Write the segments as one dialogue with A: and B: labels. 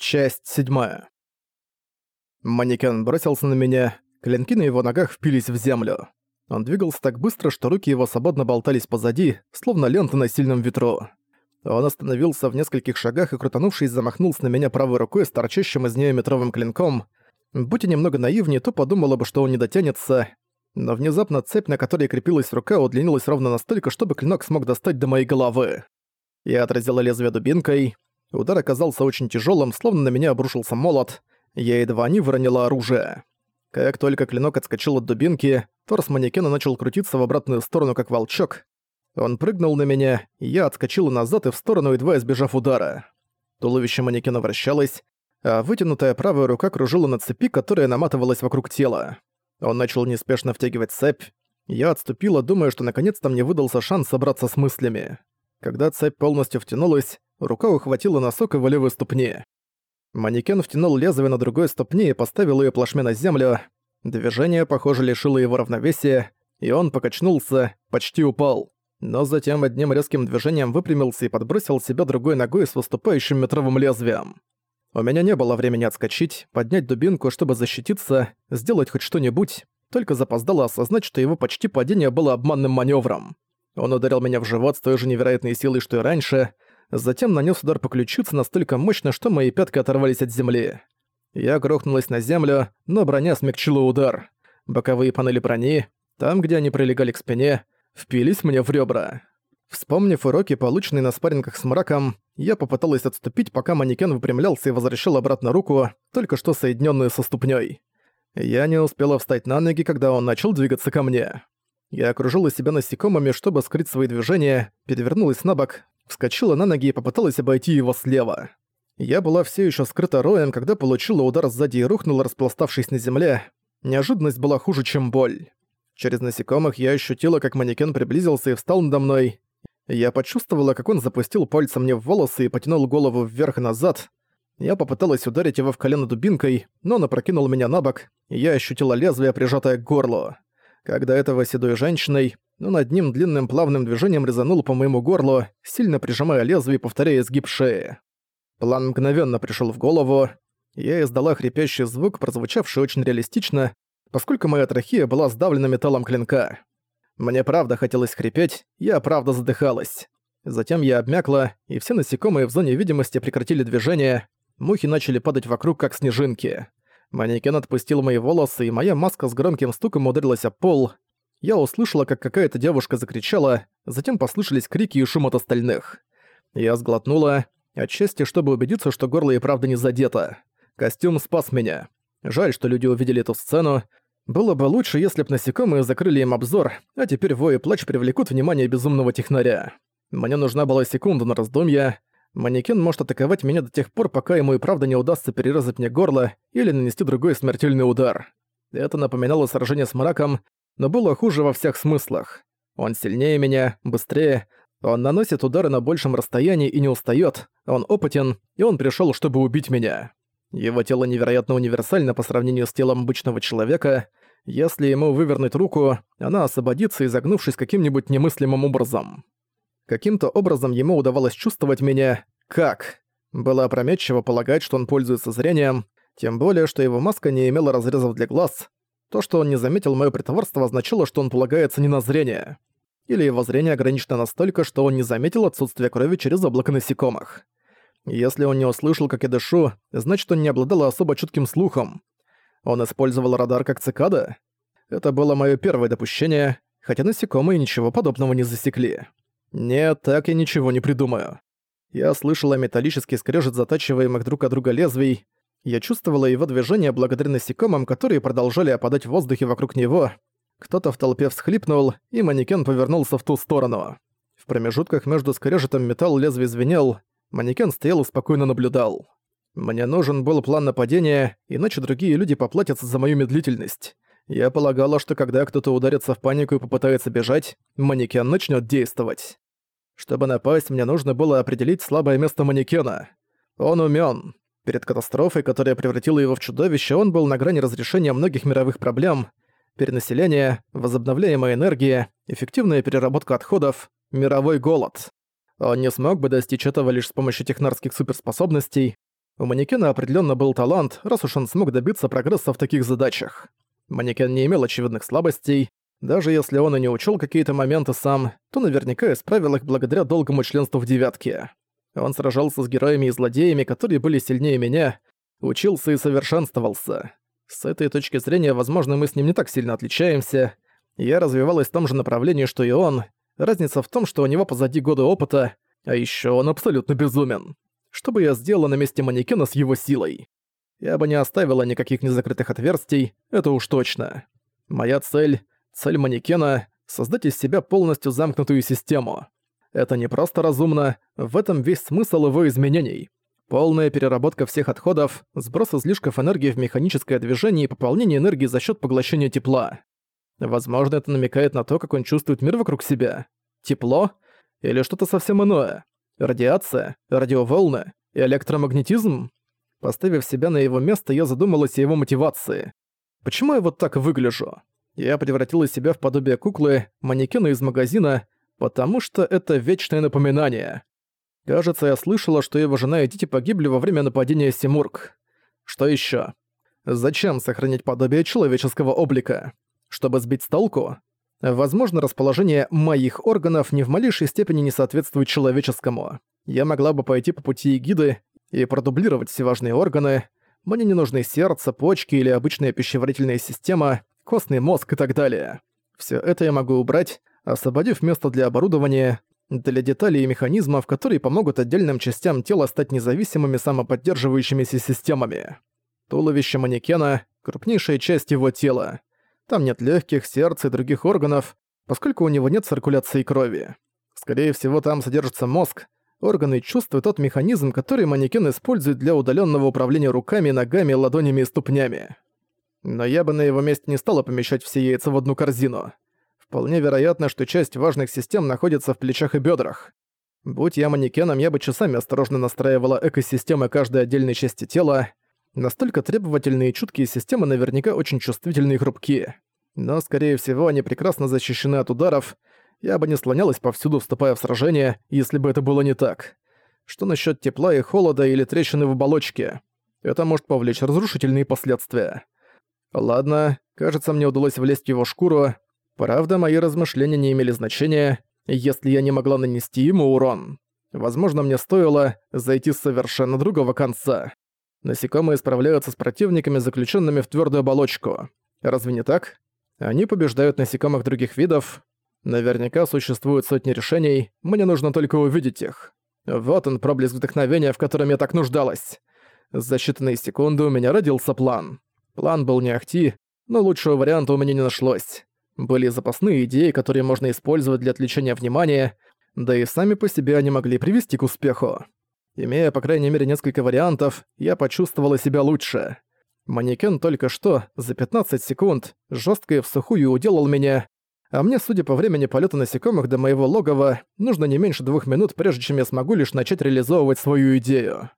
A: Часть седьмая. Манекен бросился на меня, клинки на его ногах впились в землю. Он двигался так быстро, что руки его свободно болтались позади, словно ленты на сильном ветру. Он остановился в нескольких шагах и, крутанувшись, замахнулся на меня правой рукой с торчащим из нее метровым клинком. Будь я немного наивнее, то подумала бы, что он не дотянется. Но внезапно цепь, на которой крепилась рука, удлинилась ровно настолько, чтобы клинок смог достать до моей головы. Я отразила лезвие дубинкой, Удар оказался очень тяжелым, словно на меня обрушился молот. Я едва не выронила оружие. Как только клинок отскочил от дубинки, торс манекена начал крутиться в обратную сторону, как волчок. Он прыгнул на меня, и я отскочила назад и в сторону, едва избежав удара. Туловище манекена вращалось, а вытянутая правая рука кружила на цепи, которая наматывалась вокруг тела. Он начал неспешно втягивать цепь. Я отступила, думая, что наконец-то мне выдался шанс собраться с мыслями. Когда цепь полностью втянулась, рука ухватила носок его левой ступни. Манекен втянул лезвие на другой ступне и поставил ее плашмя на землю. Движение, похоже, лишило его равновесия, и он покачнулся, почти упал. Но затем одним резким движением выпрямился и подбросил себя другой ногой с выступающим метровым лезвием. У меня не было времени отскочить, поднять дубинку, чтобы защититься, сделать хоть что-нибудь, только запоздало осознать, что его почти падение было обманным маневром. Он ударил меня в живот с той же невероятной силой, что и раньше, затем нанес удар по ключице настолько мощно, что мои пятки оторвались от земли. Я грохнулась на землю, но броня смягчила удар. Боковые панели брони, там, где они прилегали к спине, впились мне в ребра. Вспомнив уроки, полученные на спаррингах с мраком, я попыталась отступить, пока манекен выпрямлялся и возвращал обратно руку, только что соединенную со ступней. Я не успела встать на ноги, когда он начал двигаться ко мне. Я окружила себя насекомыми, чтобы скрыть свои движения, перевернулась на бок, вскочила на ноги и попыталась обойти его слева. Я была все еще скрыта роем, когда получила удар сзади и рухнула, распластавшись на земле. Неожиданность была хуже, чем боль. Через насекомых я ощутила, как манекен приблизился и встал надо мной. Я почувствовала, как он запустил пальцем мне в волосы и потянул голову вверх и назад. Я попыталась ударить его в колено дубинкой, но он опрокинул меня на бок, и я ощутила лезвие, прижатое к горлу. Когда этого седой женщиной, но над ним длинным плавным движением резанул по моему горлу, сильно прижимая лезвие и повторяя изгиб шеи. План мгновенно пришел в голову. Я издала хрипящий звук, прозвучавший очень реалистично, поскольку моя трахея была сдавлена металлом клинка. Мне правда хотелось хрипеть, я правда задыхалась. Затем я обмякла, и все насекомые в зоне видимости прекратили движение, мухи начали падать вокруг, как снежинки. Манекен отпустил мои волосы, и моя маска с громким стуком ударилась о пол, я услышала, как какая-то девушка закричала, затем послышались крики и шум от остальных. Я сглотнула, отчасти чтобы убедиться, что горло и правда не задето. Костюм спас меня. Жаль, что люди увидели эту сцену. Было бы лучше, если б насекомые закрыли им обзор, а теперь вой и плач привлекут внимание безумного технаря. Мне нужна была секунда на раздумья. Манекен может атаковать меня до тех пор, пока ему и правда не удастся перерезать мне горло или нанести другой смертельный удар. Это напоминало сражение с мраком, но было хуже во всех смыслах. Он сильнее меня, быстрее, он наносит удары на большем расстоянии и не устаёт, он опытен, и он пришёл, чтобы убить меня. Его тело невероятно универсально по сравнению с телом обычного человека. Если ему вывернуть руку, она освободится, изогнувшись каким-нибудь немыслимым образом. Каким-то образом ему удавалось чувствовать меня как. Было опрометчиво полагать, что он пользуется зрением, тем более, что его маска не имела разрезов для глаз, то, что он не заметил моё притворство, означало, что он полагается не на зрение. Или его зрение ограничено настолько, что он не заметил отсутствие крови через облако насекомых. Если он не услышал, как я дышу, значит, он не обладал особо чутким слухом. Он использовал радар как цикада? Это было моё первое допущение, хотя насекомые ничего подобного не засекли. Нет, так я ничего не придумаю. Я слышала металлический скрежет затачиваемых друг от друга лезвий, я чувствовала его движение благодаря насекомым, которые продолжали опадать в воздухе вокруг него. Кто-то в толпе всхлипнул, и манекен повернулся в ту сторону. В промежутках между скрежетом металл лезвий звенел, манекен стоял и спокойно наблюдал. Мне нужен был план нападения, иначе другие люди поплатятся за мою медлительность. Я полагала, что когда кто-то ударится в панику и попытается бежать, манекен начнет действовать. Чтобы напасть, мне нужно было определить слабое место манекена. Он умён, Перед катастрофой, которая превратила его в чудовище, он был на грани разрешения многих мировых проблем. Перенаселение, возобновляемая энергия, эффективная переработка отходов, мировой голод. Он не смог бы достичь этого лишь с помощью технарских суперспособностей. У манекена определенно был талант, раз уж он смог добиться прогресса в таких задачах. Манекен не имел очевидных слабостей. Даже если он и не учел какие-то моменты сам, то наверняка исправил их благодаря долгому членству в девятке. Он сражался с героями и злодеями, которые были сильнее меня, учился и совершенствовался. С этой точки зрения, возможно, мы с ним не так сильно отличаемся. Я развивалась в том же направлении, что и он. Разница в том, что у него позади годы опыта, а еще он абсолютно безумен. Что бы я сделала на месте манекена с его силой? Я бы не оставила никаких незакрытых отверстий, это уж точно. Моя цель, цель манекена — создать из себя полностью замкнутую систему. Это не просто разумно, в этом весь смысл его изменений. Полная переработка всех отходов, сброс излишков энергии в механическое движение и пополнение энергии за счет поглощения тепла. Возможно, это намекает на то, как он чувствует мир вокруг себя. Тепло? Или что-то совсем иное? Радиация? Радиоволны? Электромагнетизм? Поставив себя на его место, я задумалась о его мотивации. Почему я вот так выгляжу? Я превратила себя в подобие куклы, манекена из магазина, потому что это вечное напоминание. Кажется, я слышала, что его жена и дети погибли во время нападения Симург. Что еще? Зачем сохранять подобие человеческого облика? Чтобы сбить с толку? Возможно, расположение моих органов ни в малейшей степени не соответствует человеческому. Я могла бы пойти по пути эгиды и продублировать все важные органы. Мне не нужны сердце, почки или обычная пищеварительная система, костный мозг и так далее. Все это я могу убрать, освободив место для оборудования, для деталей и механизмов, которые помогут отдельным частям тела стать независимыми самоподдерживающимися системами. Туловище манекена — крупнейшая часть его тела. Там нет легких, сердца и других органов, поскольку у него нет циркуляции крови. Скорее всего, там содержится мозг, органы чувств и тот механизм, который манекен использует для удаленного управления руками, ногами, ладонями и ступнями. Но я бы на его месте не стала помещать все яйца в одну корзину. Вполне вероятно, что часть важных систем находится в плечах и бедрах. Будь я манекеном, я бы часами осторожно настраивала экосистемы каждой отдельной части тела. Настолько требовательные и чуткие системы наверняка очень чувствительные и хрупкие. Но, скорее всего, они прекрасно защищены от ударов. Я бы не слонялась повсюду, вступая в сражение, если бы это было не так. Что насчет тепла и холода или трещины в оболочке? Это может повлечь разрушительные последствия. Ладно, кажется, мне удалось влезть в его шкуру, Правда, мои размышления не имели значения, если я не могла нанести ему урон. Возможно, мне стоило зайти с совершенно другого конца. Насекомые справляются с противниками, заключенными в твердую оболочку. Разве не так? Они побеждают насекомых других видов. Наверняка существуют сотни решений, мне нужно только увидеть их. Вот он, проблеск вдохновения, в котором я так нуждалась. За считанные секунды у меня родился план. План был не ахти, но лучшего варианта у меня не нашлось. Были запасные идеи, которые можно использовать для отвлечения внимания, да и сами по себе они могли привести к успеху. Имея, по крайней мере, несколько вариантов, я почувствовала себя лучше. Манекен только что, за 15 секунд, жёстко и всухую уделал меня, а мне, судя по времени полета насекомых до моего логова, нужно не меньше двух минут, прежде чем я смогу лишь начать реализовывать свою идею.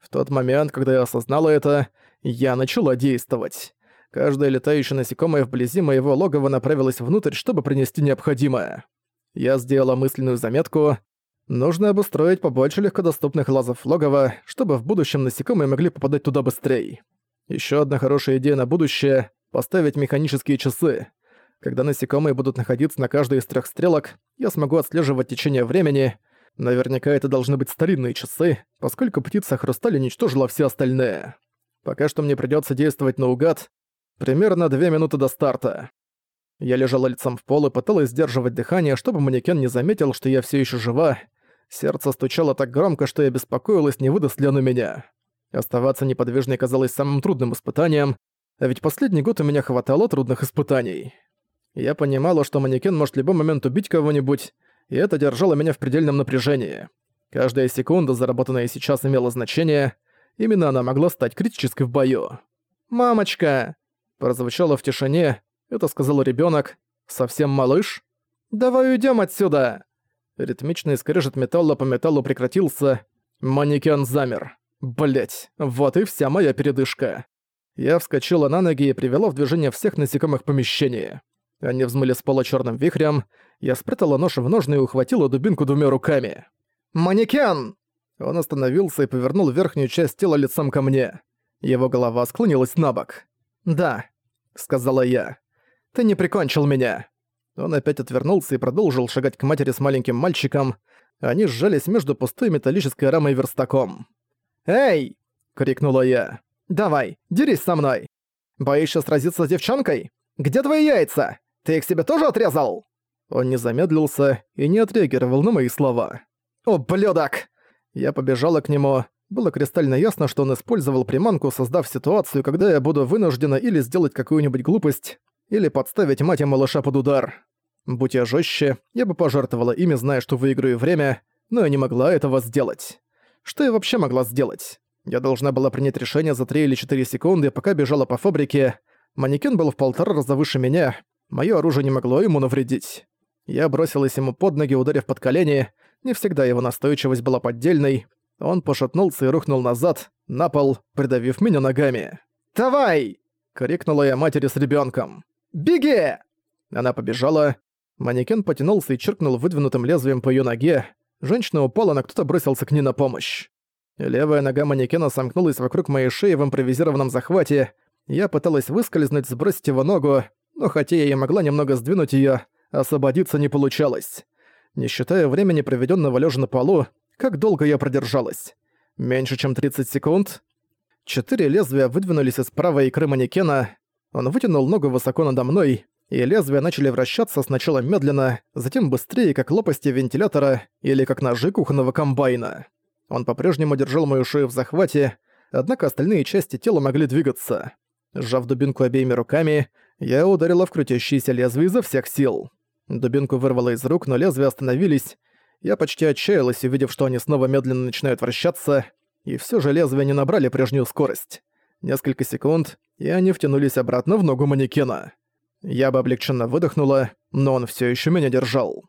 A: В тот момент, когда я осознала это, я начала действовать. Каждое летающее насекомое вблизи моего логова направилось внутрь, чтобы принести необходимое. Я сделала мысленную заметку. Нужно обустроить побольше легкодоступных лазов логова, чтобы в будущем насекомые могли попадать туда быстрее. Еще одна хорошая идея на будущее — поставить механические часы. Когда насекомые будут находиться на каждой из трех стрелок, я смогу отслеживать течение времени. Наверняка это должны быть старинные часы, поскольку птица хрусталь уничтожила все остальные. Пока что мне придется действовать наугад, Примерно две минуты до старта. Я лежала лицом в пол и пыталась сдерживать дыхание, чтобы манекен не заметил, что я все еще жива. Сердце стучало так громко, что я беспокоилась, не выдаст ли оно меня. Оставаться неподвижной казалось самым трудным испытанием, а ведь последний год у меня хватало трудных испытаний. Я понимала, что манекен может в любой момент убить кого-нибудь, и это держало меня в предельном напряжении. Каждая секунда, заработанная сейчас, имела значение. Именно она могла стать критической в бою. «Мамочка!» Прозвучало в тишине, это сказал ребенок. «Совсем малыш?» «Давай уйдем отсюда!» Ритмичный скрежет металла по металлу прекратился. Манекен замер. Блять, вот и вся моя передышка. Я вскочила на ноги и привела в движение всех насекомых помещений. Они взмыли с пола черным вихрем. Я спрятала нож в ножны и ухватила дубинку двумя руками. «Манекен!» Он остановился и повернул верхнюю часть тела лицом ко мне. Его голова склонилась на бок. «Да», — сказала я. «Ты не прикончил меня». Он опять отвернулся и продолжил шагать к матери с маленьким мальчиком. Они сжались между пустой металлической рамой верстаком. «Эй!» — крикнула я. «Давай, дерись со мной! Боишься сразиться с девчонкой? Где твои яйца? Ты их себе тоже отрезал?» Он не замедлился и не отреагировал на мои слова. «О, блюдок!» Я побежала к нему. Было кристально ясно, что он использовал приманку, создав ситуацию, когда я буду вынуждена или сделать какую-нибудь глупость, или подставить мать и малыша под удар. Будь я жестче, я бы пожертвовала ими, зная, что выиграю время, но я не могла этого сделать. Что я вообще могла сделать? Я должна была принять решение за 3 или 4 секунды, пока бежала по фабрике. Манекен был в полтора раза выше меня, моё оружие не могло ему навредить. Я бросилась ему под ноги, ударив под колени. Не всегда его настойчивость была поддельной. Он пошатнулся и рухнул назад, на пол, придавив меня ногами. «Давай!» — крикнула я матери с ребёнком. «Беги!» Она побежала. Манекен потянулся и чиркнул выдвинутым лезвием по её ноге. Женщина упала, но кто-то бросился к ней на помощь. Левая нога манекена сомкнулась вокруг моей шеи в импровизированном захвате. Я пыталась выскользнуть, сбросить его ногу, но хотя я и могла немного сдвинуть её, освободиться не получалось. Не считая времени, проведённого лёжа на полу, как долго я продержалась? Меньше чем 30 секунд? Четыре лезвия выдвинулись из правой икры манекена. Он вытянул ногу высоко надо мной, и лезвия начали вращаться сначала медленно, затем быстрее, как лопасти вентилятора или как ножи кухонного комбайна. Он по-прежнему держал мою шею в захвате, однако остальные части тела могли двигаться. Сжав дубинку обеими руками, я ударила в крутящиеся лезвия изо всех сил. Дубинку вырвало из рук, но лезвия остановились. Я почти отчаялась, увидев, что они снова медленно начинают вращаться, и все же лезвия не набрали прежнюю скорость. Несколько секунд, и они втянулись обратно в ногу манекена. Я бы облегченно выдохнула, но он все еще меня держал.